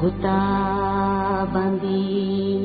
කුතා බඳින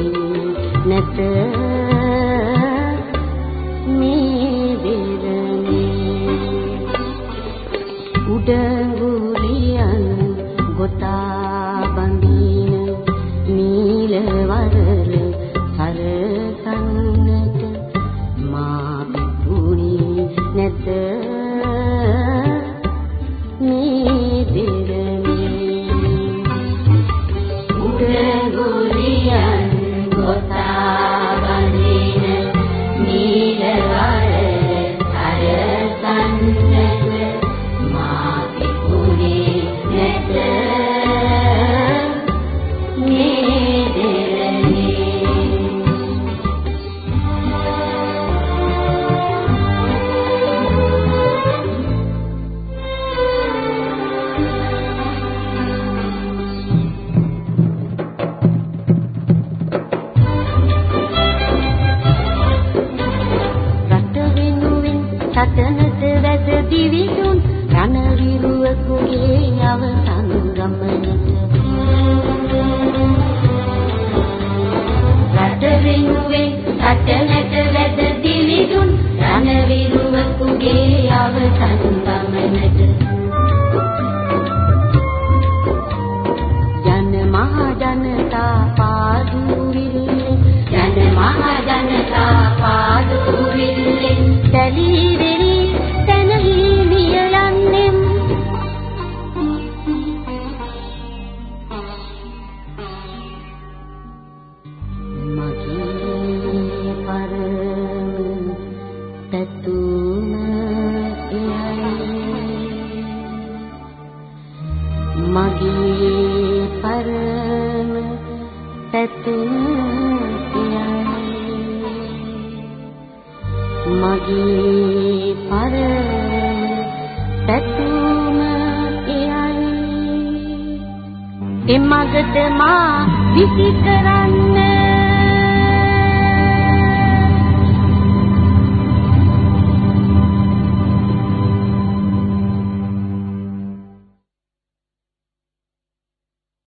නැත. මේ විරමේ උඩඟුලියන් ගොතා බඳින නිල වරල සරසන්නට මා පිටුනි නැත. මේ විරමේ උඩඟුලියන් සටනට වැද දිවිදුන් රණ රිරුවකුගේ අවසන් ගමනට. රට වෙනුවේ සටනට වැද දිවිදුන් රණ රිරුවකුගේ අවසන් මගේ පරම පැතුම එයයි. එමගට මා විසි කරන්නේ